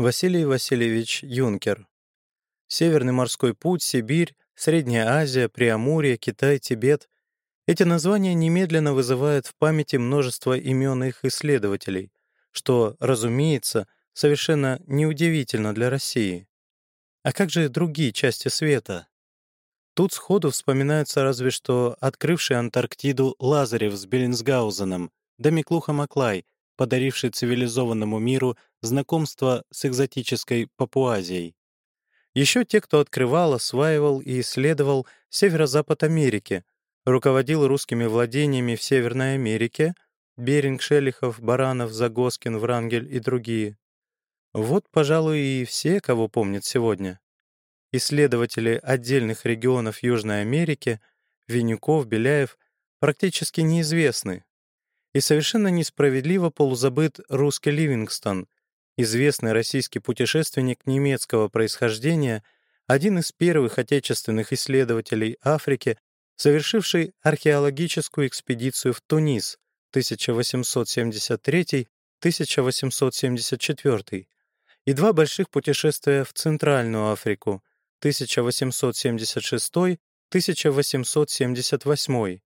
Василий Васильевич Юнкер. Северный морской путь, Сибирь, Средняя Азия, Преамурье, Китай, Тибет — эти названия немедленно вызывают в памяти множество имен их исследователей, что, разумеется, совершенно неудивительно для России. А как же другие части света? Тут сходу вспоминаются разве что открывший Антарктиду Лазарев с Беллинсгаузеном, да Миклуха Маклай, подаривший цивилизованному миру знакомство с экзотической Папуазией. Еще те, кто открывал, осваивал и исследовал северо-запад Америки, руководил русскими владениями в Северной Америке, Беринг, Шелихов, Баранов, Загоскин, Врангель и другие. Вот, пожалуй, и все, кого помнят сегодня. Исследователи отдельных регионов Южной Америки, Винюков, Беляев, практически неизвестны. И совершенно несправедливо полузабыт русский Ливингстон, известный российский путешественник немецкого происхождения, один из первых отечественных исследователей Африки, совершивший археологическую экспедицию в Тунис 1873-1874 и два больших путешествия в Центральную Африку 1876-1878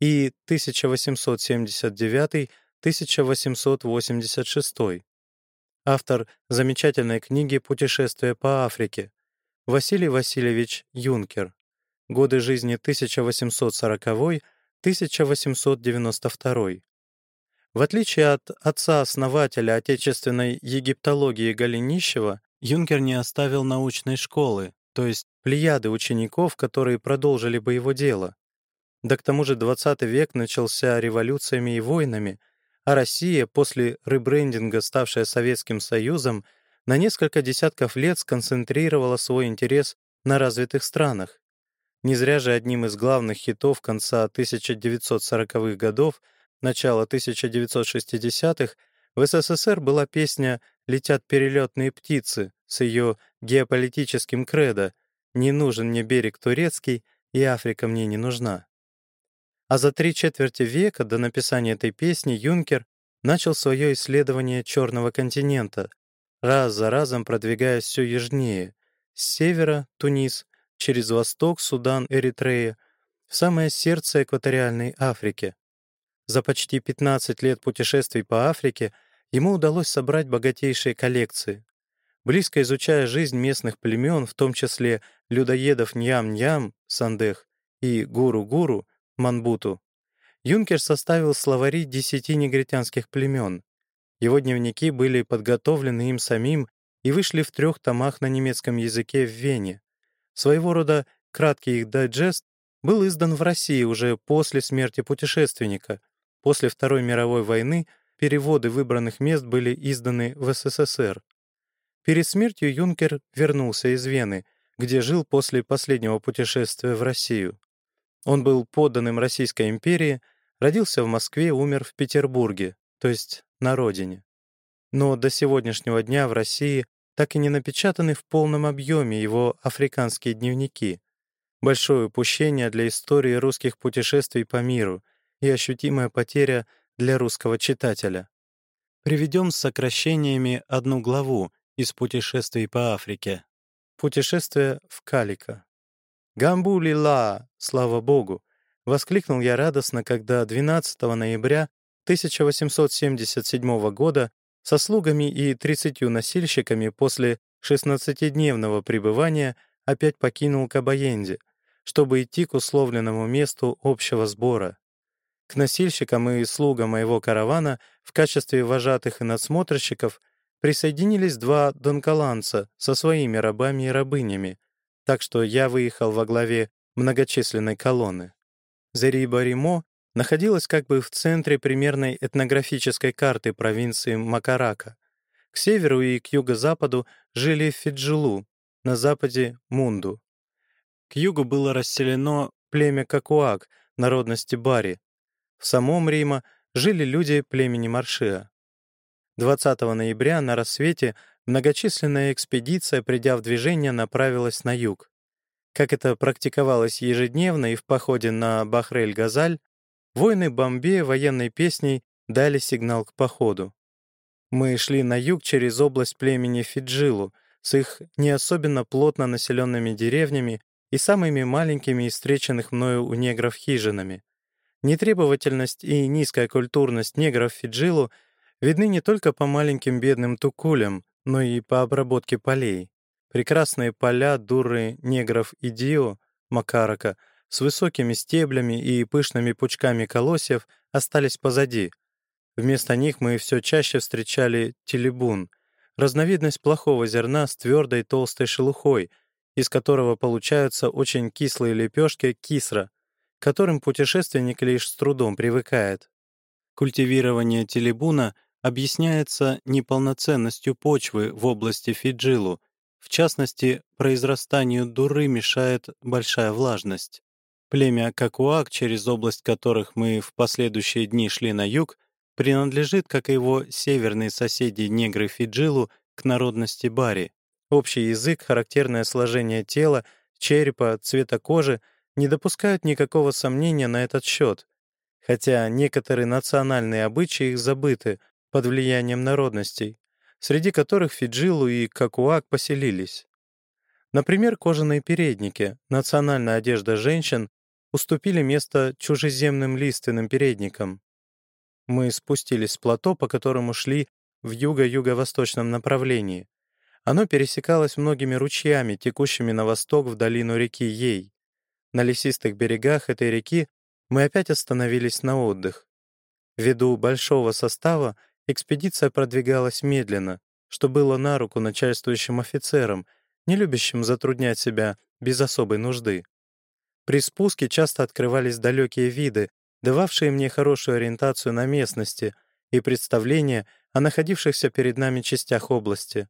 и 1879-1886. Автор замечательной книги «Путешествие по Африке» Василий Васильевич Юнкер. Годы жизни 1840-1892. В отличие от отца-основателя отечественной египтологии Голенищева, Юнкер не оставил научной школы, то есть плеяды учеников, которые продолжили бы его дело. Да к тому же XX век начался революциями и войнами, а Россия, после ребрендинга, ставшая Советским Союзом, на несколько десятков лет сконцентрировала свой интерес на развитых странах. Не зря же одним из главных хитов конца 1940-х годов, начала 1960-х в СССР была песня «Летят перелетные птицы» с ее геополитическим кредо «Не нужен мне берег турецкий, и Африка мне не нужна». А за три четверти века до написания этой песни Юнкер начал свое исследование Черного континента, раз за разом продвигаясь все южнее, с севера — Тунис, через восток — Судан, Эритрея, в самое сердце экваториальной Африки. За почти 15 лет путешествий по Африке ему удалось собрать богатейшие коллекции. Близко изучая жизнь местных племен, в том числе людоедов Ньям-Ньям, Сандех, и Гуру-Гуру, Манбуту, Юнкер составил словари десяти негритянских племен. Его дневники были подготовлены им самим и вышли в трех томах на немецком языке в Вене. Своего рода краткий их дайджест был издан в России уже после смерти путешественника. После Второй мировой войны переводы выбранных мест были изданы в СССР. Перед смертью Юнкер вернулся из Вены, где жил после последнего путешествия в Россию. Он был подданным Российской империи, родился в Москве, умер в Петербурге, то есть на родине. Но до сегодняшнего дня в России так и не напечатаны в полном объеме его африканские дневники. Большое упущение для истории русских путешествий по миру и ощутимая потеря для русского читателя. Приведем с сокращениями одну главу из путешествий по Африке. Путешествие в Калика. «Гамбулила! Слава Богу!» — воскликнул я радостно, когда 12 ноября 1877 года со слугами и 30 носильщиками после 16-дневного пребывания опять покинул Кабаенди, чтобы идти к условленному месту общего сбора. К носильщикам и слугам моего каравана в качестве вожатых и надсмотрщиков присоединились два донкаланца со своими рабами и рабынями, так что я выехал во главе многочисленной колонны. Зариба-Римо находилась как бы в центре примерной этнографической карты провинции Макарака. К северу и к юго-западу жили Фиджилу, на западе — Мунду. К югу было расселено племя Какуак, народности Бари. В самом Рима жили люди племени Маршиа. 20 ноября на рассвете Многочисленная экспедиция, придя в движение, направилась на юг. Как это практиковалось ежедневно и в походе на Бахрель-Газаль, воины Бомбе военной песней дали сигнал к походу. Мы шли на юг через область племени Фиджилу с их не особенно плотно населенными деревнями и самыми маленькими из встреченных мною у негров хижинами. Нетребовательность и низкая культурность негров Фиджилу видны не только по маленьким бедным тукулям, но и по обработке полей. Прекрасные поля дуры негров Идио, Макарака, с высокими стеблями и пышными пучками колосьев остались позади — Вместо них мы все чаще встречали телебун, разновидность плохого зерна с твердой толстой шелухой, из которого получаются очень кислые лепешки кисра, к которым путешественник лишь с трудом привыкает. Культивирование телебуна объясняется неполноценностью почвы в области Фиджилу, в частности, произрастанию дуры мешает большая влажность. Племя Какуак, через область которых мы в последующие дни шли на юг, принадлежит, как и его северные соседи негры Фиджилу, к народности Бари. Общий язык, характерное сложение тела, черепа, цвета кожи не допускают никакого сомнения на этот счет, хотя некоторые национальные обычаи их забыты под влиянием народностей, среди которых Фиджилу и Какуак поселились. Например, кожаные передники, национальная одежда женщин, уступили место чужеземным лиственным передникам. Мы спустились с плато, по которому шли в юго-юго-восточном направлении. Оно пересекалось многими ручьями, текущими на восток в долину реки Ей. На лесистых берегах этой реки мы опять остановились на отдых. Ввиду большого состава экспедиция продвигалась медленно, что было на руку начальствующим офицерам, не любящим затруднять себя без особой нужды. При спуске часто открывались далекие виды, дававшие мне хорошую ориентацию на местности и представление о находившихся перед нами частях области.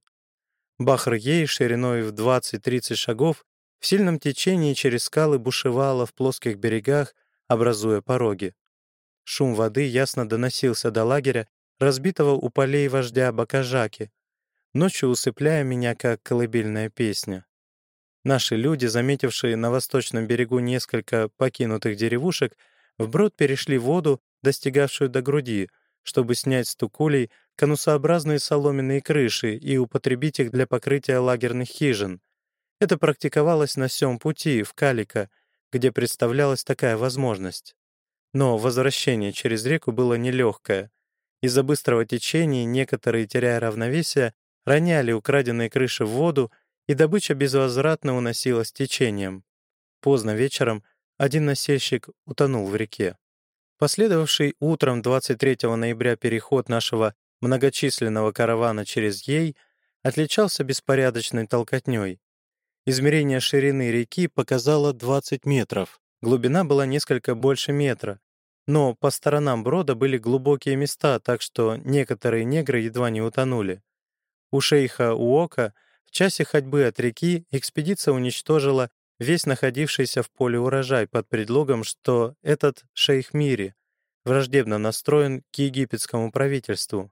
Бахр-Ей шириной в 20-30 шагов в сильном течении через скалы бушевала в плоских берегах, образуя пороги. Шум воды ясно доносился до лагеря, разбитого у полей вождя Бакажаки, ночью усыпляя меня, как колыбельная песня. Наши люди, заметившие на восточном берегу несколько покинутых деревушек, Вброд перешли воду, достигавшую до груди, чтобы снять с тукулей конусообразные соломенные крыши и употребить их для покрытия лагерных хижин. Это практиковалось на всем пути, в Калика, где представлялась такая возможность. Но возвращение через реку было нелегкое. Из-за быстрого течения некоторые, теряя равновесие, роняли украденные крыши в воду, и добыча безвозвратно уносилась течением. Поздно вечером один насельщик утонул в реке. Последовавший утром 23 ноября переход нашего многочисленного каравана через Ей отличался беспорядочной толкотней. Измерение ширины реки показало 20 метров, глубина была несколько больше метра, но по сторонам брода были глубокие места, так что некоторые негры едва не утонули. У шейха Уока в часе ходьбы от реки экспедиция уничтожила весь находившийся в поле урожай под предлогом, что этот шейх Мири враждебно настроен к египетскому правительству.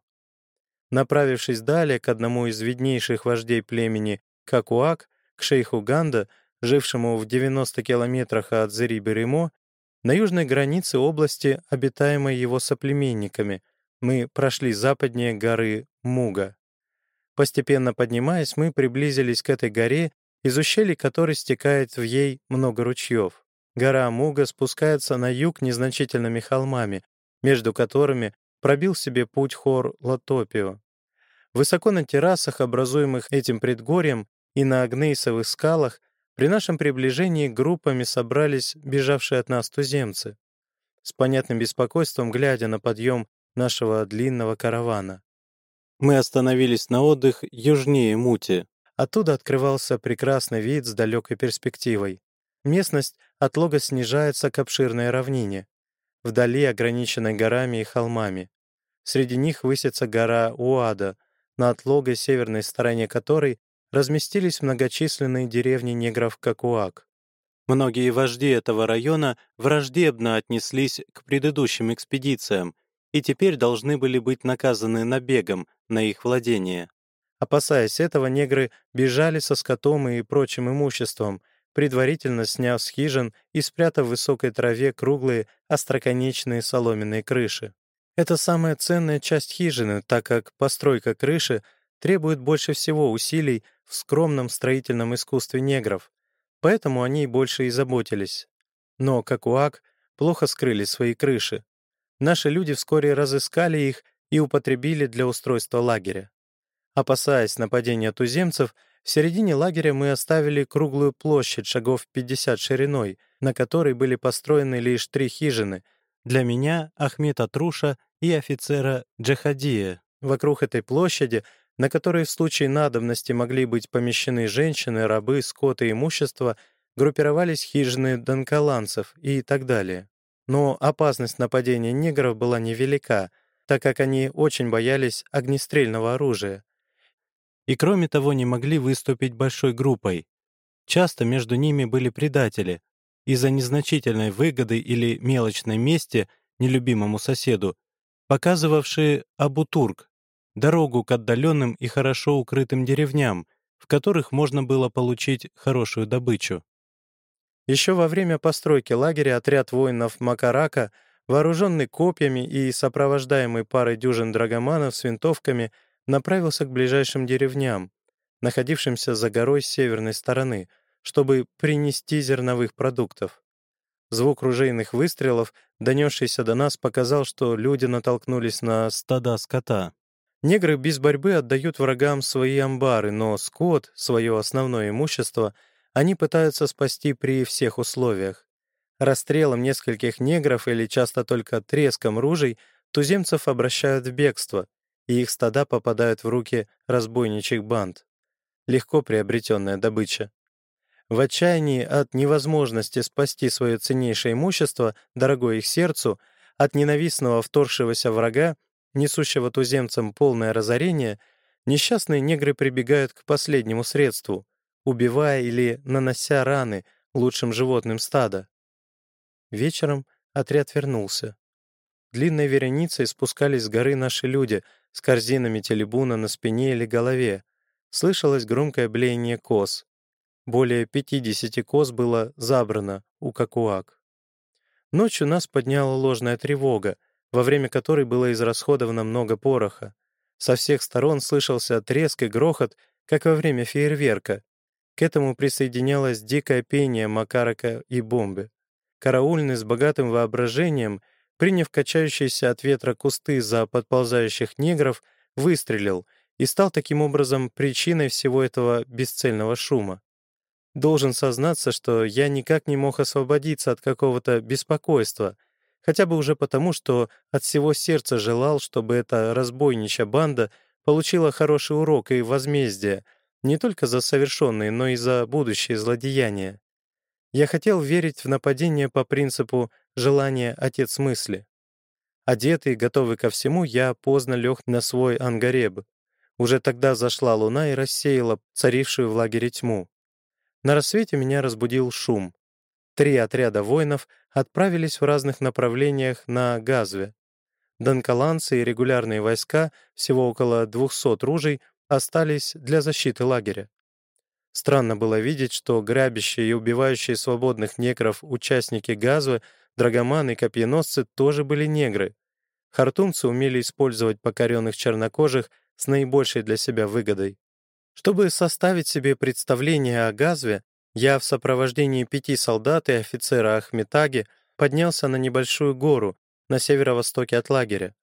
Направившись далее к одному из виднейших вождей племени Какуак, к шейху Ганда, жившему в 90 километрах от Зериберимо, на южной границе области, обитаемой его соплеменниками, мы прошли западнее горы Муга. Постепенно поднимаясь, мы приблизились к этой горе из ущелья которой стекает в ей много ручьев. Гора Муга спускается на юг незначительными холмами, между которыми пробил себе путь хор Латопио. Высоко на террасах, образуемых этим предгорьем, и на Агнейсовых скалах при нашем приближении группами собрались бежавшие от нас туземцы, с понятным беспокойством глядя на подъем нашего длинного каравана. Мы остановились на отдых южнее Мути, Оттуда открывался прекрасный вид с далекой перспективой. Местность от лога снижается к обширной равнине, вдали ограниченной горами и холмами. Среди них высится гора Уада, на отлогой северной стороне которой разместились многочисленные деревни негров Какуак. Многие вожди этого района враждебно отнеслись к предыдущим экспедициям и теперь должны были быть наказаны набегом на их владение. Опасаясь этого, негры бежали со скотом и прочим имуществом, предварительно сняв с хижин и спрятав в высокой траве круглые остроконечные соломенные крыши. Это самая ценная часть хижины, так как постройка крыши требует больше всего усилий в скромном строительном искусстве негров, поэтому они больше и заботились. Но Какуак плохо скрыли свои крыши. Наши люди вскоре разыскали их и употребили для устройства лагеря. Опасаясь нападения туземцев, в середине лагеря мы оставили круглую площадь шагов 50 шириной, на которой были построены лишь три хижины — для меня, Ахмета Труша и офицера Джахадия. Вокруг этой площади, на которой в случае надобности могли быть помещены женщины, рабы, скот и имущество, группировались хижины донкаланцев и так далее. Но опасность нападения негров была невелика, так как они очень боялись огнестрельного оружия. И кроме того не могли выступить большой группой. Часто между ними были предатели, из-за незначительной выгоды или мелочной мести нелюбимому соседу, показывавшие Абутурк, дорогу к отдаленным и хорошо укрытым деревням, в которых можно было получить хорошую добычу. Еще во время постройки лагеря отряд воинов Макарака, вооруженный копьями и сопровождаемый парой дюжин драгоманов с винтовками, направился к ближайшим деревням, находившимся за горой с северной стороны — чтобы принести зерновых продуктов. Звук ружейных выстрелов, донесшийся до нас, показал, что люди натолкнулись на стада скота. Негры без борьбы отдают врагам свои амбары, но скот, свое основное имущество, они пытаются спасти при всех условиях. Расстрелом нескольких негров или часто только треском ружей туземцев обращают в бегство, и их стада попадают в руки разбойничьих банд. Легко приобретенная добыча. В отчаянии от невозможности спасти свое ценнейшее имущество, дорогое их сердцу, от ненавистного вторгшегося врага, несущего туземцам полное разорение, несчастные негры прибегают к последнему средству, убивая или нанося раны лучшим животным стада. Вечером отряд вернулся. Длинной вереницей спускались с горы наши люди с корзинами телебуна на спине или голове. Слышалось громкое блеяние коз. Более 50 коз было забрано у Какуак. Ночью нас подняла ложная тревога, во время которой было израсходовано много пороха. Со всех сторон слышался треск и грохот, как во время фейерверка. К этому присоединялось дикое пение макарака и бомбы. Караульный с богатым воображением, приняв качающиеся от ветра кусты за подползающих негров, выстрелил и стал таким образом причиной всего этого бесцельного шума. Должен сознаться, что я никак не мог освободиться от какого-то беспокойства, хотя бы уже потому, что от всего сердца желал, чтобы эта разбойничья банда получила хороший урок и возмездие не только за совершенные, но и за будущие злодеяния. Я хотел верить в нападение по принципу «желание — отец мысли». Одетый, готовый ко всему, я поздно лег на свой ангареб. Уже тогда зашла луна и рассеяла царившую в лагере тьму. На рассвете меня разбудил шум. Три отряда воинов отправились в разных направлениях на Газве. Донкаланцы и регулярные войска, всего около 200 ружей, остались для защиты лагеря. Странно было видеть, что грабящие и убивающие свободных негров участники Газвы, драгоманы и копьеносцы тоже были негры. Хартумцы умели использовать покоренных чернокожих с наибольшей для себя выгодой. Чтобы составить себе представление о Газве, я в сопровождении пяти солдат и офицера Ахметаги поднялся на небольшую гору на северо-востоке от лагеря.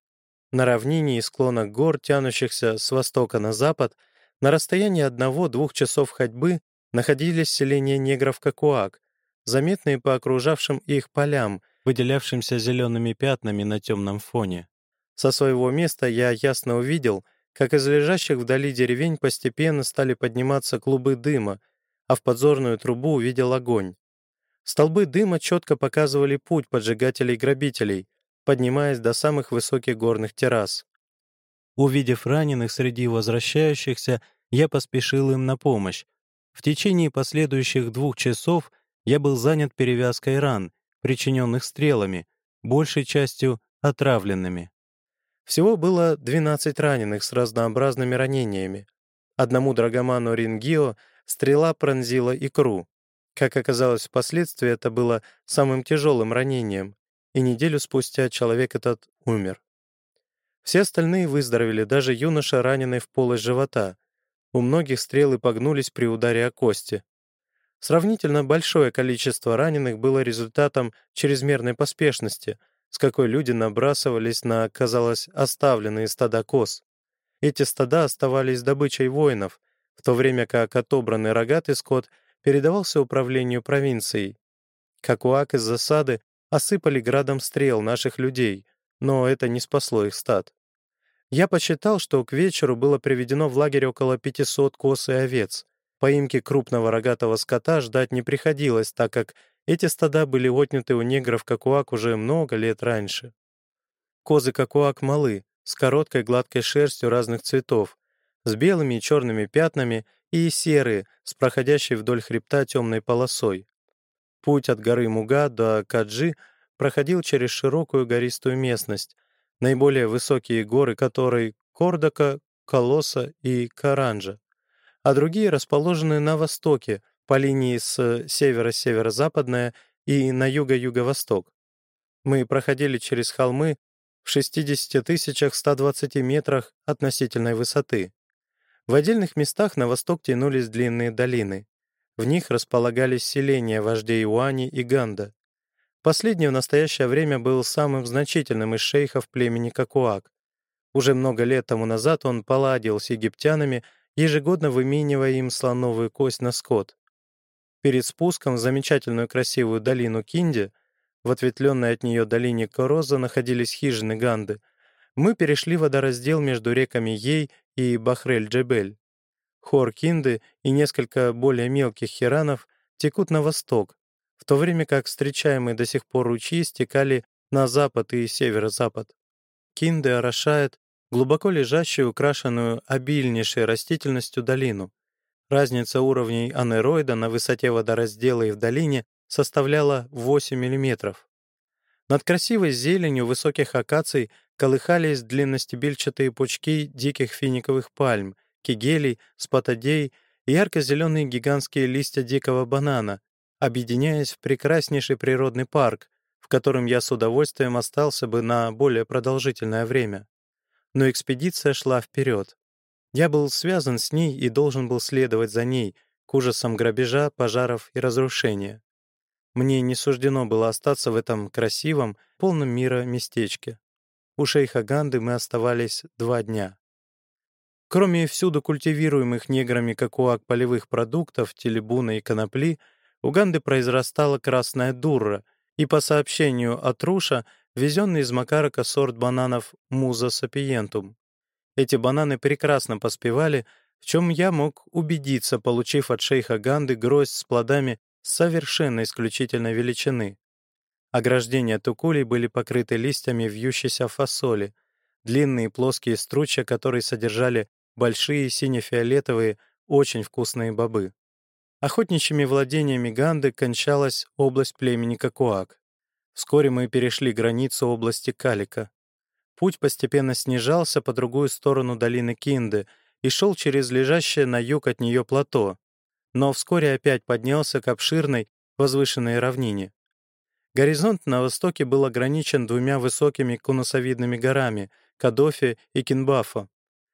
На равнине и склонах гор, тянущихся с востока на запад, на расстоянии одного-двух часов ходьбы находились селения негров Какуак, заметные по окружавшим их полям, выделявшимся зелеными пятнами на темном фоне. Со своего места я ясно увидел, как из лежащих вдали деревень постепенно стали подниматься клубы дыма, а в подзорную трубу увидел огонь. Столбы дыма четко показывали путь поджигателей-грабителей, поднимаясь до самых высоких горных террас. Увидев раненых среди возвращающихся, я поспешил им на помощь. В течение последующих двух часов я был занят перевязкой ран, причиненных стрелами, большей частью отравленными. Всего было 12 раненых с разнообразными ранениями. Одному драгоману Рингио стрела пронзила икру. Как оказалось впоследствии, это было самым тяжелым ранением, и неделю спустя человек этот умер. Все остальные выздоровели, даже юноша, раненый в полость живота. У многих стрелы погнулись при ударе о кости. Сравнительно большое количество раненых было результатом чрезмерной поспешности, с какой люди набрасывались на, казалось, оставленные стада коз. Эти стада оставались добычей воинов, в то время как отобранный рогатый скот передавался управлению провинцией. Какуак из засады осыпали градом стрел наших людей, но это не спасло их стад. Я посчитал, что к вечеру было приведено в лагерь около 500 коз и овец. Поимки крупного рогатого скота ждать не приходилось, так как эти стада были отняты у негров Какуак уже много лет раньше. Козы Какуак малы, с короткой гладкой шерстью разных цветов, с белыми и черными пятнами и серые, с проходящей вдоль хребта темной полосой. Путь от горы Муга до Каджи проходил через широкую гористую местность, наиболее высокие горы которой — Кордока, Колоса и Каранджа, а другие расположены на востоке, по линии с севера-северо-западная и на юго-юго-восток. Мы проходили через холмы в 60 120 метрах относительной высоты. В отдельных местах на восток тянулись длинные долины. В них располагались селения вождей Уани и Ганда. Последний в настоящее время был самым значительным из шейхов племени Какуак. Уже много лет тому назад он поладил с египтянами, ежегодно выменивая им слоновую кость на скот. Перед спуском в замечательную красивую долину Кинди, в ответвленной от нее долине Короза находились хижины Ганды, мы перешли водораздел между реками Ей и Бахрель-Джебель. Хор Кинды и несколько более мелких хиранов текут на восток, в то время как встречаемые до сих пор ручьи стекали на запад и северо-запад. Кинды орошает глубоко лежащую, украшенную обильнейшей растительностью долину. Разница уровней анероида на высоте водораздела и в долине составляла 8 мм. Над красивой зеленью высоких акаций колыхались длинностебельчатые пучки диких финиковых пальм, кигелей, спатодей и ярко-зеленые гигантские листья дикого банана, объединяясь в прекраснейший природный парк, в котором я с удовольствием остался бы на более продолжительное время. Но экспедиция шла вперед. Я был связан с ней и должен был следовать за ней, к ужасам грабежа, пожаров и разрушения. Мне не суждено было остаться в этом красивом, полном мира местечке. У шейха Ганды мы оставались два дня. Кроме всюду культивируемых неграми какуак полевых продуктов, телебуна и конопли, у Ганды произрастала красная дурра, и, по сообщению от Руша, везенный из Макарака сорт бананов «Муза сапиентум». Эти бананы прекрасно поспевали, в чем я мог убедиться, получив от шейха Ганды гроздь с плодами совершенно исключительной величины. Ограждения тукулей были покрыты листьями вьющейся фасоли, длинные плоские стручья, которые содержали большие сине-фиолетовые, очень вкусные бобы. Охотничьими владениями Ганды кончалась область племени Какуак. Вскоре мы перешли границу области Калика. Путь постепенно снижался по другую сторону долины Кинды и шел через лежащее на юг от нее плато, но вскоре опять поднялся к обширной, возвышенной равнине. Горизонт на востоке был ограничен двумя высокими конусовидными горами — Кадофи и Кинбафа.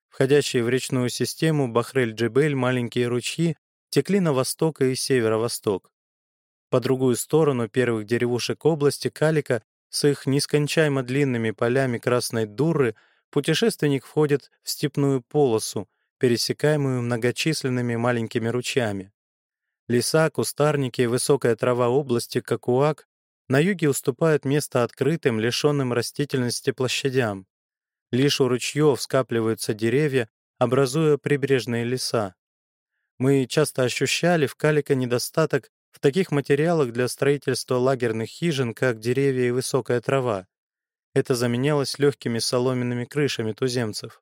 Входящие в речную систему Бахрель-Джебель маленькие ручьи текли на восток и северо-восток. По другую сторону первых деревушек области Калика с их нескончаемо длинными полями красной дуры путешественник входит в степную полосу, пересекаемую многочисленными маленькими ручьями. Леса, кустарники и высокая трава области Какуак на юге уступают место открытым, лишенным растительности площадям. Лишь у ручьев скапливаются деревья, образуя прибрежные леса. Мы часто ощущали в Калика недостаток в таких материалах для строительства лагерных хижин, как деревья и высокая трава. Это заменялось легкими соломенными крышами туземцев.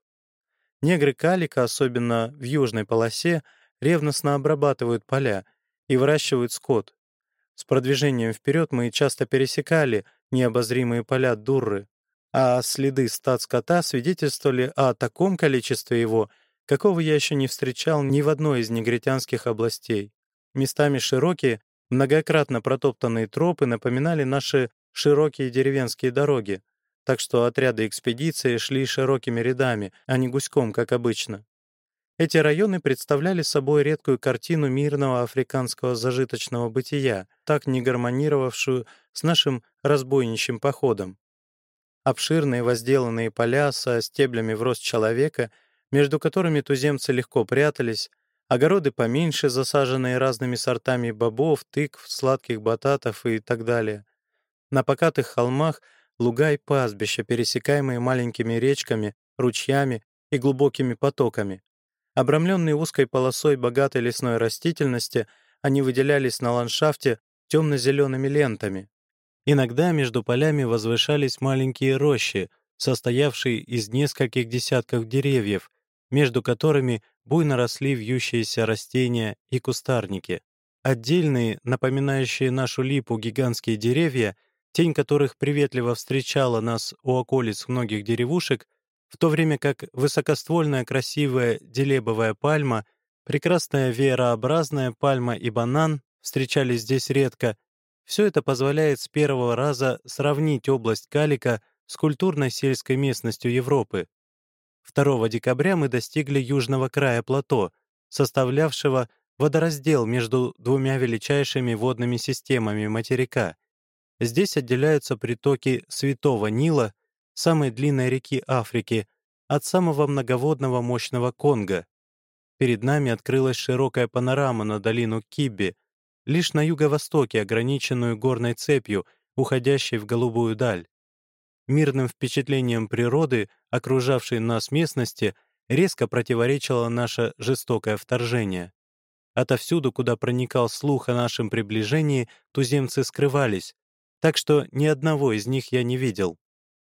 Негры Калика, особенно в южной полосе, ревностно обрабатывают поля и выращивают скот. С продвижением вперед мы часто пересекали необозримые поля Дурры, а следы стад скота свидетельствовали о таком количестве его, какого я еще не встречал ни в одной из негритянских областей. Местами широкие, многократно протоптанные тропы напоминали наши широкие деревенские дороги. Так что отряды экспедиции шли широкими рядами, а не гуськом, как обычно. Эти районы представляли собой редкую картину мирного африканского зажиточного бытия, так не гармонировавшую с нашим разбойничьим походом. Обширные возделанные поля со стеблями в рост человека, между которыми туземцы легко прятались, огороды поменьше, засаженные разными сортами бобов, тыкв, сладких бататов и так далее. На покатых холмах луга и пастбища, пересекаемые маленькими речками, ручьями и глубокими потоками. Обрамленные узкой полосой богатой лесной растительности, они выделялись на ландшафте темно-зелеными лентами. Иногда между полями возвышались маленькие рощи, состоявшие из нескольких десятков деревьев, между которыми буйно росли вьющиеся растения и кустарники. Отдельные, напоминающие нашу липу гигантские деревья, тень которых приветливо встречала нас у околиц многих деревушек, в то время как высокоствольная красивая делебовая пальма, прекрасная веерообразная пальма и банан встречались здесь редко, все это позволяет с первого раза сравнить область Калика с культурной сельской местностью Европы. 2 декабря мы достигли южного края плато, составлявшего водораздел между двумя величайшими водными системами материка. Здесь отделяются притоки Святого Нила самой длинной реки Африки, от самого многоводного мощного Конго. Перед нами открылась широкая панорама на долину Кибби, лишь на юго-востоке, ограниченную горной цепью, уходящей в голубую даль. Мирным впечатлением природы, окружавшей нас местности, резко противоречило наше жестокое вторжение. Отовсюду, куда проникал слух о нашем приближении, туземцы скрывались, так что ни одного из них я не видел.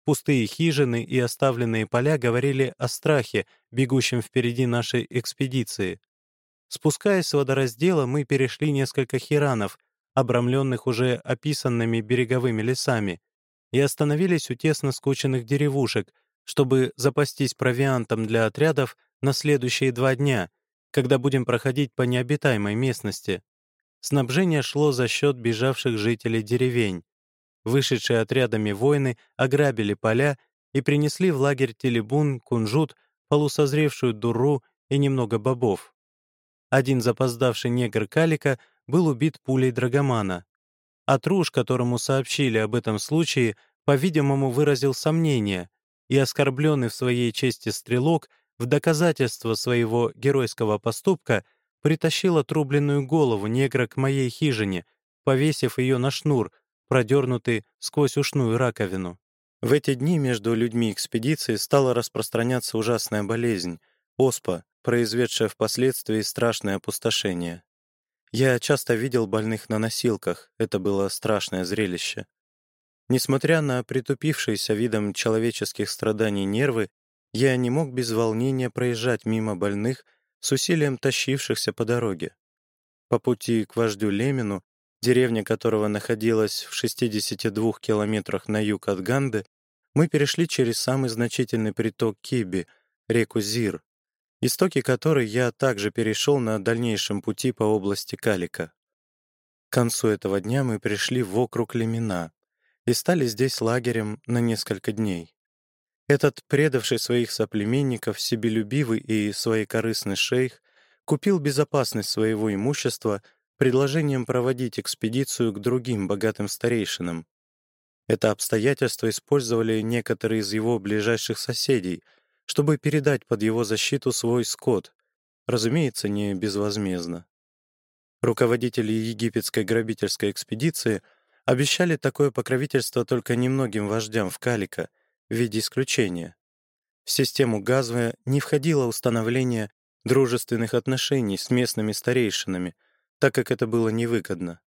Пустые хижины и оставленные поля говорили о страхе, бегущем впереди нашей экспедиции. Спускаясь с водораздела, мы перешли несколько хиранов, обрамленных уже описанными береговыми лесами, и остановились у тесно скученных деревушек, чтобы запастись провиантом для отрядов на следующие два дня, когда будем проходить по необитаемой местности. Снабжение шло за счет бежавших жителей деревень. Вышедшие отрядами воины ограбили поля и принесли в лагерь телебун, кунжут, полусозревшую дуру и немного бобов. Один запоздавший негр Калика был убит пулей драгомана. Атруш, которому сообщили об этом случае, по-видимому, выразил сомнение, и оскорбленный в своей чести стрелок в доказательство своего геройского поступка притащил отрубленную голову негра к моей хижине, повесив ее на шнур, продернутый сквозь ушную раковину. В эти дни между людьми экспедиции стала распространяться ужасная болезнь — оспа, произведшая впоследствии страшное опустошение. Я часто видел больных на носилках, это было страшное зрелище. Несмотря на притупившиеся видом человеческих страданий нервы, я не мог без волнения проезжать мимо больных с усилием тащившихся по дороге. По пути к вождю Лемину деревня которого находилась в 62 километрах на юг от Ганды, мы перешли через самый значительный приток Киби, реку Зир, истоки которой я также перешел на дальнейшем пути по области Калика. К концу этого дня мы пришли в округ Лемина и стали здесь лагерем на несколько дней. Этот предавший своих соплеменников, себелюбивый и своекорыстный шейх купил безопасность своего имущества — предложением проводить экспедицию к другим богатым старейшинам. Это обстоятельство использовали некоторые из его ближайших соседей, чтобы передать под его защиту свой скот, разумеется, не безвозмездно. Руководители египетской грабительской экспедиции обещали такое покровительство только немногим вождям в Калика в виде исключения. В систему Газве не входило установление дружественных отношений с местными старейшинами — так как это было невыгодно.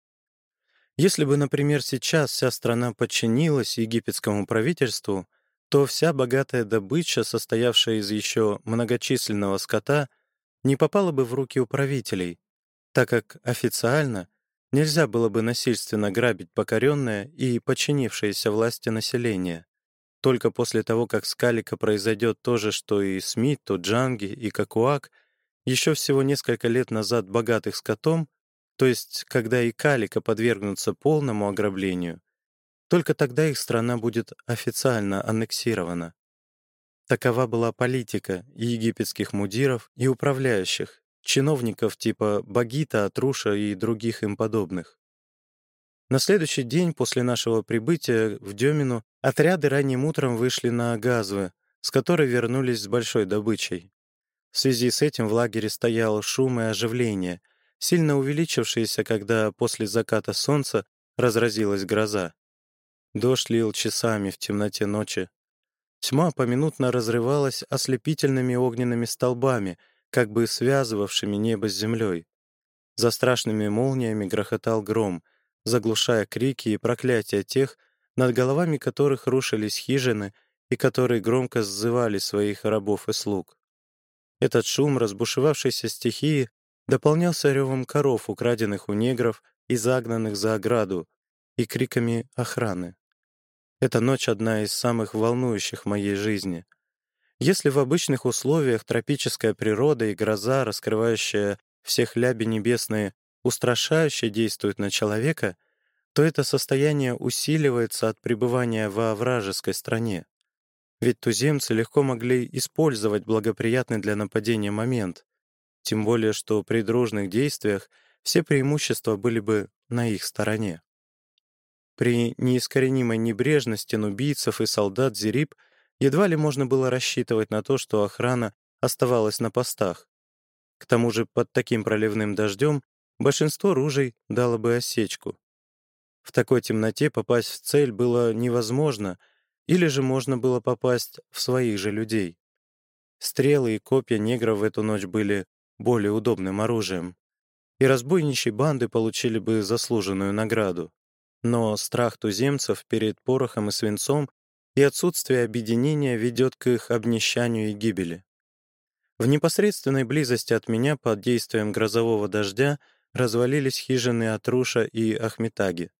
Если бы, например, сейчас вся страна подчинилась египетскому правительству, то вся богатая добыча, состоявшая из еще многочисленного скота, не попала бы в руки управителей, так как официально нельзя было бы насильственно грабить покоренное и подчинившееся власти население. Только после того, как с Калика произойдет то же, что и с Митто, Джанги и Какуак, еще всего несколько лет назад богатых скотом, то есть когда и Калика подвергнутся полному ограблению, Только тогда их страна будет официально аннексирована. Такова была политика и египетских мудиров, и управляющих, чиновников типа Багита, Атруша и других им подобных. На следующий день после нашего прибытия в Демину отряды ранним утром вышли на Агазвы, с которой вернулись с большой добычей. В связи с этим в лагере стоял шум и оживление, сильно увеличившееся, когда после заката солнца разразилась гроза. Дождь лил часами в темноте ночи. Тьма поминутно разрывалась ослепительными огненными столбами, как бы связывавшими небо с землей. За страшными молниями грохотал гром, заглушая крики и проклятия тех, над головами которых рушились хижины и которые громко сзывали своих рабов и слуг. Этот шум разбушевавшейся стихии дополнялся ревом коров, украденных у негров и загнанных за ограду, и криками охраны. Эта ночь одна из самых волнующих в моей жизни. Если в обычных условиях тропическая природа и гроза, раскрывающая все хляби небесные, устрашающе действуют на человека, то это состояние усиливается от пребывания во вражеской стране. Ведь туземцы легко могли использовать благоприятный для нападения момент, тем более что при дружных действиях все преимущества были бы на их стороне. При неискоренимой небрежности нубийцев и солдат Зериб едва ли можно было рассчитывать на то, что охрана оставалась на постах. К тому же под таким проливным дождем большинство ружей дало бы осечку. В такой темноте попасть в цель было невозможно, или же можно было попасть в своих же людей. Стрелы и копья негров в эту ночь были более удобным оружием, и разбойничьи банды получили бы заслуженную награду. Но страх туземцев перед порохом и свинцом и отсутствие объединения ведет к их обнищанию и гибели. В непосредственной близости от меня под действием грозового дождя развалились хижины Атруша и Ахметаги.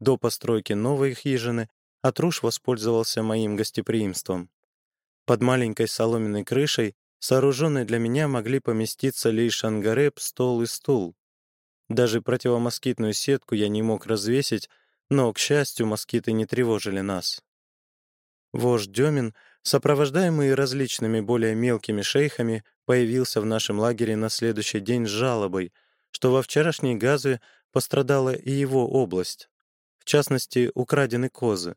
До постройки новой хижины Атруш воспользовался моим гостеприимством. Под маленькой соломенной крышей, сооруженной для меня, могли поместиться лишь ангареб, стол и стул. Даже противомоскитную сетку я не мог развесить, но, к счастью, москиты не тревожили нас. Вождь Демин, сопровождаемый различными более мелкими шейхами, появился в нашем лагере на следующий день с жалобой, что во вчерашней газе пострадала и его область, в частности, украдены козы.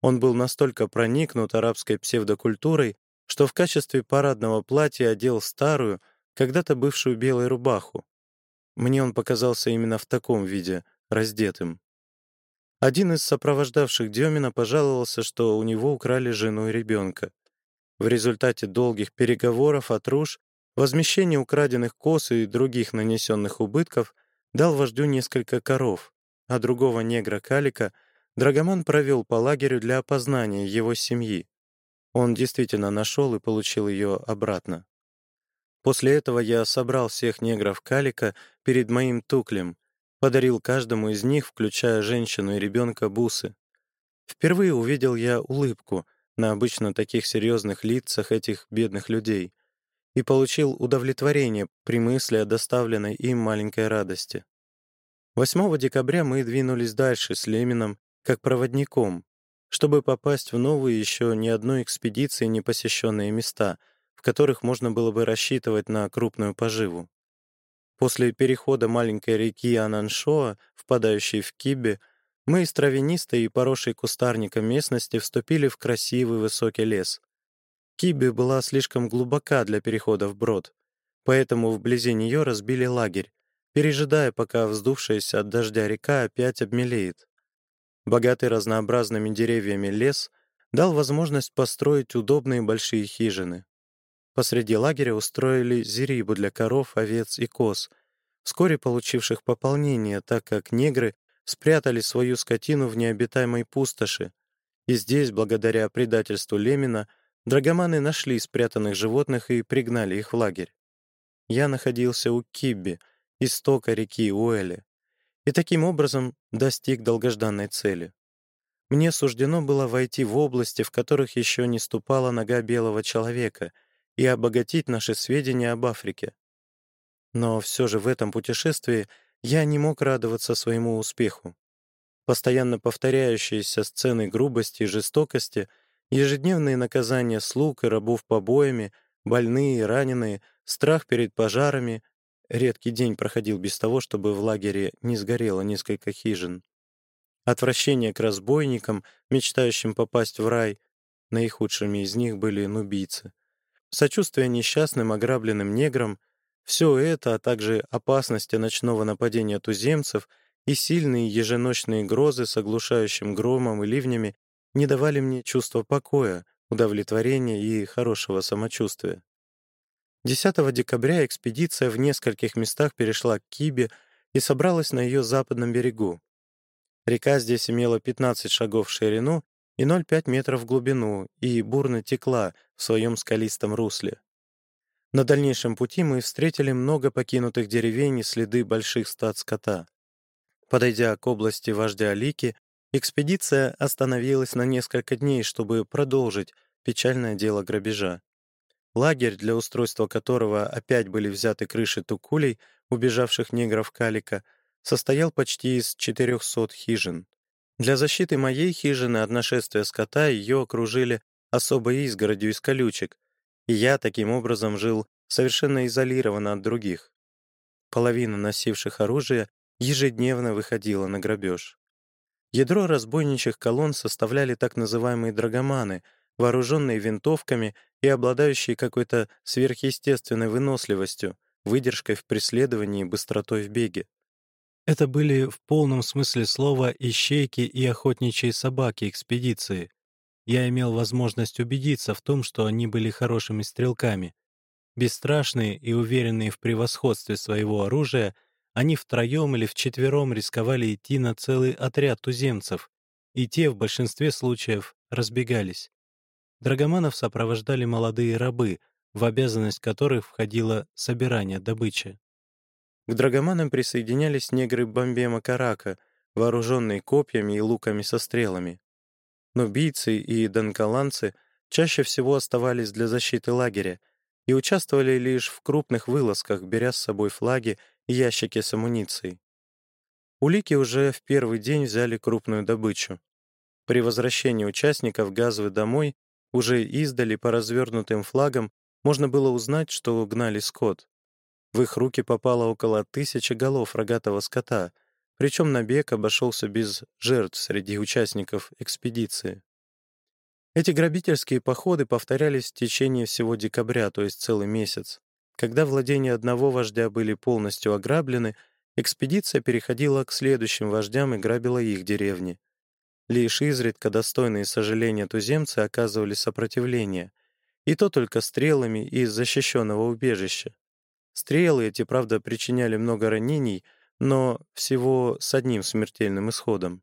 Он был настолько проникнут арабской псевдокультурой, что в качестве парадного платья одел старую, когда-то бывшую белую рубаху. Мне он показался именно в таком виде, раздетым. Один из сопровождавших Демина пожаловался, что у него украли жену и ребенка. В результате долгих переговоров от Руж, возмещения украденных коз и других нанесенных убытков дал вождю несколько коров, а другого негра Калика Драгоман провел по лагерю для опознания его семьи. Он действительно нашел и получил ее обратно. После этого я собрал всех негров Калика перед моим туклем подарил каждому из них, включая женщину и ребенка, бусы. Впервые увидел я улыбку на обычно таких серьезных лицах этих бедных людей и получил удовлетворение при мысли о доставленной им маленькой радости. 8 декабря мы двинулись дальше с Лемином как проводником, чтобы попасть в новые еще ни одной экспедиции непосещенные места, в которых можно было бы рассчитывать на крупную поживу. После перехода маленькой реки Ананшоа, впадающей в Кибе, мы из травянистой и поросшей кустарником местности вступили в красивый высокий лес. Киби была слишком глубока для перехода вброд, поэтому вблизи нее разбили лагерь, пережидая, пока вздувшаяся от дождя река опять обмелеет. Богатый разнообразными деревьями лес дал возможность построить удобные большие хижины. Посреди лагеря устроили зерибу для коров, овец и коз, вскоре получивших пополнение, так как негры спрятали свою скотину в необитаемой пустоши, и здесь, благодаря предательству Лемина, драгоманы нашли спрятанных животных и пригнали их в лагерь. Я находился у Кибби, истока реки Уэли, и таким образом достиг долгожданной цели. Мне суждено было войти в области, в которых еще не ступала нога белого человека — и обогатить наши сведения об Африке. Но все же в этом путешествии я не мог радоваться своему успеху. Постоянно повторяющиеся сцены грубости и жестокости, ежедневные наказания слуг и рабов побоями, больные и раненые, страх перед пожарами. Редкий день проходил без того, чтобы в лагере не сгорело несколько хижин. Отвращение к разбойникам, мечтающим попасть в рай, наихудшими из них были нубийцы. Сочувствие несчастным ограбленным неграм — все это, а также опасности ночного нападения туземцев и сильные еженочные грозы с оглушающим громом и ливнями не давали мне чувства покоя, удовлетворения и хорошего самочувствия. 10 декабря экспедиция в нескольких местах перешла к Кибе и собралась на ее западном берегу. Река здесь имела 15 шагов в ширину и 0,5 метров в глубину и бурно текла в своем скалистом русле. На дальнейшем пути мы встретили много покинутых деревень и следы больших стад скота. Подойдя к области вождя Лики, экспедиция остановилась на несколько дней, чтобы продолжить печальное дело грабежа. Лагерь, для устройства которого опять были взяты крыши тукулей, убежавших негров Калика, состоял почти из 400 хижин. Для защиты моей хижины от нашествия скота ее окружили особой изгородью из колючек, и я таким образом жил совершенно изолированно от других. Половина носивших оружие ежедневно выходила на грабеж. Ядро разбойничьих колонн составляли так называемые драгоманы, вооруженные винтовками и обладающие какой-то сверхъестественной выносливостью, выдержкой в преследовании и быстротой в беге. Это были в полном смысле слова ищейки и охотничьи собаки экспедиции. Я имел возможность убедиться в том, что они были хорошими стрелками. Бесстрашные и уверенные в превосходстве своего оружия, они втроем или вчетвером рисковали идти на целый отряд туземцев, и те в большинстве случаев разбегались. Драгоманов сопровождали молодые рабы, в обязанность которых входило собирание добычи. К драгоманам присоединялись негры Бомбема Карака, вооруженные копьями и луками со стрелами. Но бийцы и донкаланцы чаще всего оставались для защиты лагеря и участвовали лишь в крупных вылазках, беря с собой флаги и ящики с амуницией. Улики уже в первый день взяли крупную добычу. При возвращении участников газвы домой уже издали по развернутым флагам можно было узнать, что гнали скот. В их руки попало около тысячи голов рогатого скота, причем набег обошелся без жертв среди участников экспедиции. Эти грабительские походы повторялись в течение всего декабря, то есть целый месяц. Когда владения одного вождя были полностью ограблены, экспедиция переходила к следующим вождям и грабила их деревни. Лишь изредка достойные сожаления туземцы оказывали сопротивление, и то только стрелами из защищенного убежища. Стрелы эти, правда, причиняли много ранений, но всего с одним смертельным исходом.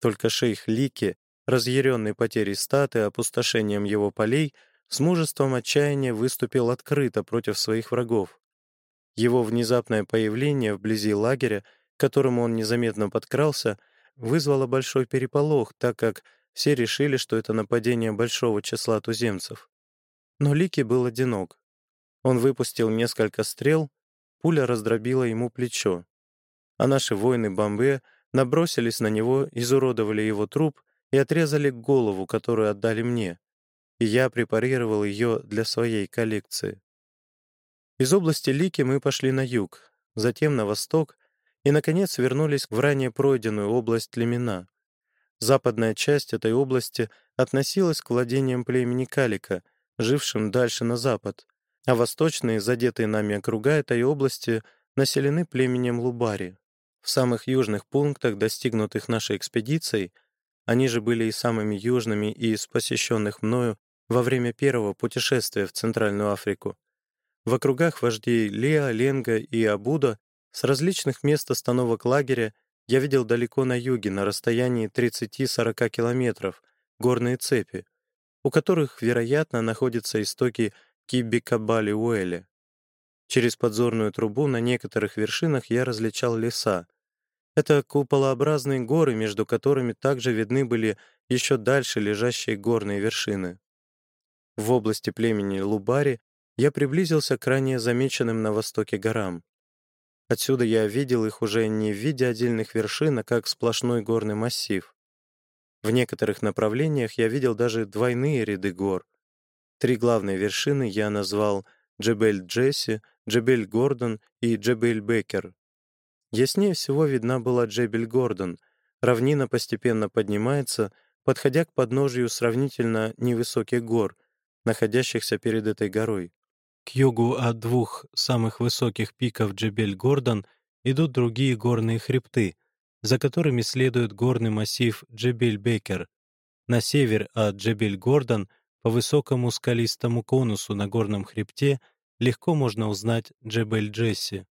Только шейх Лики, разъяренный потерей статы и опустошением его полей, с мужеством отчаяния выступил открыто против своих врагов. Его внезапное появление вблизи лагеря, к которому он незаметно подкрался, вызвало большой переполох, так как все решили, что это нападение большого числа туземцев. Но Лики был одинок. Он выпустил несколько стрел, пуля раздробила ему плечо. А наши воины Бомбе набросились на него, изуродовали его труп и отрезали голову, которую отдали мне, и я препарировал ее для своей коллекции. Из области Лики мы пошли на юг, затем на восток и, наконец, вернулись в ранее пройденную область Лемена. Западная часть этой области относилась к владениям племени Калика, жившим дальше на запад, а восточные, задетые нами округа этой области, населены племенем Лубари. В самых южных пунктах, достигнутых нашей экспедицией, они же были и самыми южными из посещенных мною во время первого путешествия в Центральную Африку. В округах вождей Леа, Ленга и Абуда с различных мест остановок лагеря я видел далеко на юге, на расстоянии 30-40 километров, горные цепи, у которых, вероятно, находятся истоки Кибикабали-Уэля. Через подзорную трубу на некоторых вершинах я различал леса. Это куполообразные горы, между которыми также видны были еще дальше лежащие горные вершины. В области племени Лубари я приблизился к ранее замеченным на востоке горам. Отсюда я видел их уже не в виде отдельных вершин, а как сплошной горный массив. В некоторых направлениях я видел даже двойные ряды гор. Три главные вершины я назвал Джебель-Джесси, Джебель-Гордон и Джебель-Бекер. Яснее всего видна была Джебель-Гордон. Равнина постепенно поднимается, подходя к подножию сравнительно невысоких гор, находящихся перед этой горой. К югу от двух самых высоких пиков Джебель-Гордон идут другие горные хребты, за которыми следует горный массив Джебель-Бекер. На север от Джебель-Гордон по высокому скалистому конусу на горном хребте легко можно узнать Джебель-Джесси.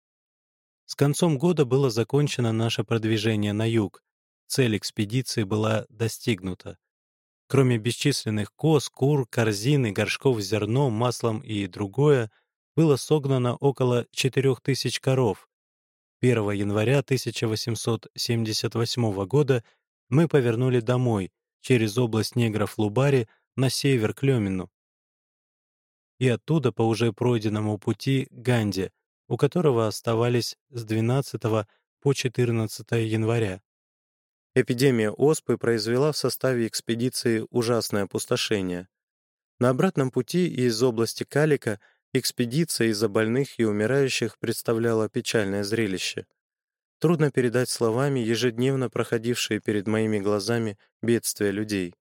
С концом года было закончено наше продвижение на юг. Цель экспедиции была достигнута. Кроме бесчисленных коз, кур, корзин и горшков с зерном, маслом и другое, было согнано около 4000 коров. 1 января 1878 года мы повернули домой через область негров Лубари на север к Лемину и оттуда по уже пройденному пути Ганди, у которого оставались с 12 по 14 января. Эпидемия оспы произвела в составе экспедиции ужасное опустошение. На обратном пути из области Калика экспедиция из-за больных и умирающих представляла печальное зрелище. Трудно передать словами ежедневно проходившие перед моими глазами бедствия людей.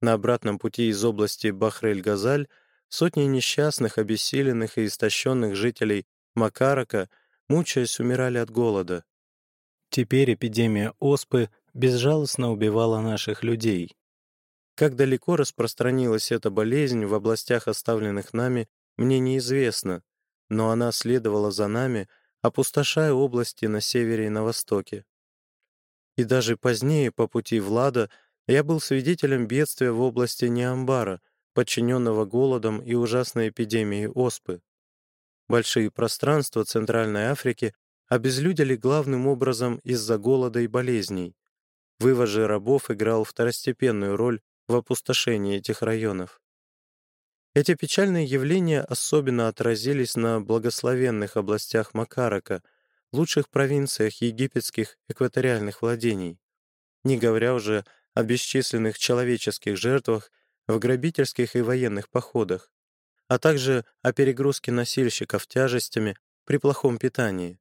На обратном пути из области Бахрель-Газаль сотни несчастных, обессиленных и истощенных жителей Макарака, мучаясь, умирали от голода. Теперь эпидемия оспы безжалостно убивала наших людей. Как далеко распространилась эта болезнь в областях, оставленных нами, мне неизвестно, но она следовала за нами, опустошая области на севере и на востоке. И даже позднее, по пути Влада, я был свидетелем бедствия в области Неамбара, подчиненного голодом и ужасной эпидемией оспы. Большие пространства Центральной Африки обезлюдили главным образом из-за голода и болезней. Вывоз же рабов играл второстепенную роль в опустошении этих районов. Эти печальные явления особенно отразились на благословенных областях Макарака, лучших провинциях египетских экваториальных владений, не говоря уже о бесчисленных человеческих жертвах в грабительских и военных походах, а также о перегрузке носильщиков тяжестями при плохом питании.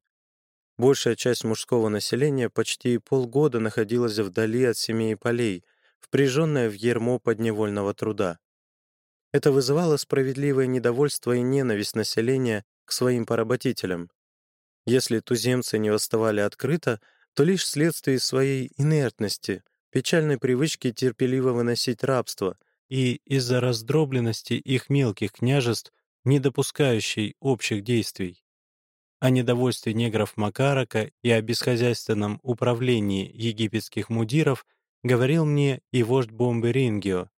Большая часть мужского населения почти полгода находилась вдали от семей и полей, впряженная в ермо подневольного труда. Это вызывало справедливое недовольство и ненависть населения к своим поработителям. Если туземцы не восставали открыто, то лишь вследствие своей инертности, печальной привычки терпеливо выносить рабство и из-за раздробленности их мелких княжеств, не допускающей общих действий о недовольстве негров Макарака и о бесхозяйственном управлении египетских мудиров говорил мне и вождь бомбы Рингио.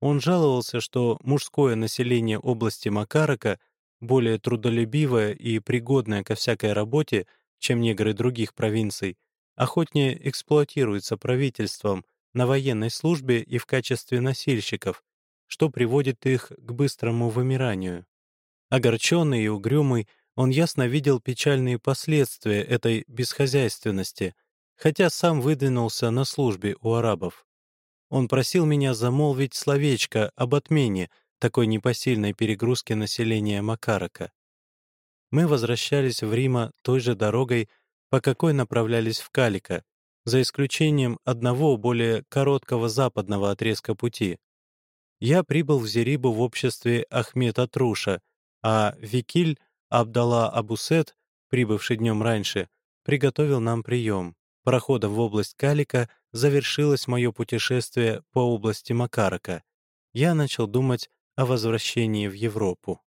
Он жаловался, что мужское население области Макарака более трудолюбивое и пригодное ко всякой работе, чем негры других провинций, охотнее эксплуатируется правительством на военной службе и в качестве носильщиков, что приводит их к быстрому вымиранию. Огорченный и угрюмый, он ясно видел печальные последствия этой бесхозяйственности, хотя сам выдвинулся на службе у арабов. Он просил меня замолвить словечко об отмене такой непосильной перегрузки населения Макарака. Мы возвращались в Рима той же дорогой, по какой направлялись в Калика, за исключением одного более короткого западного отрезка пути. Я прибыл в Зерибу в обществе Ахмета Труша, а Викиль Абдалла Абусет, прибывший днем раньше, приготовил нам прием. Проходом в область Калика завершилось мое путешествие по области Макарака. Я начал думать о возвращении в Европу.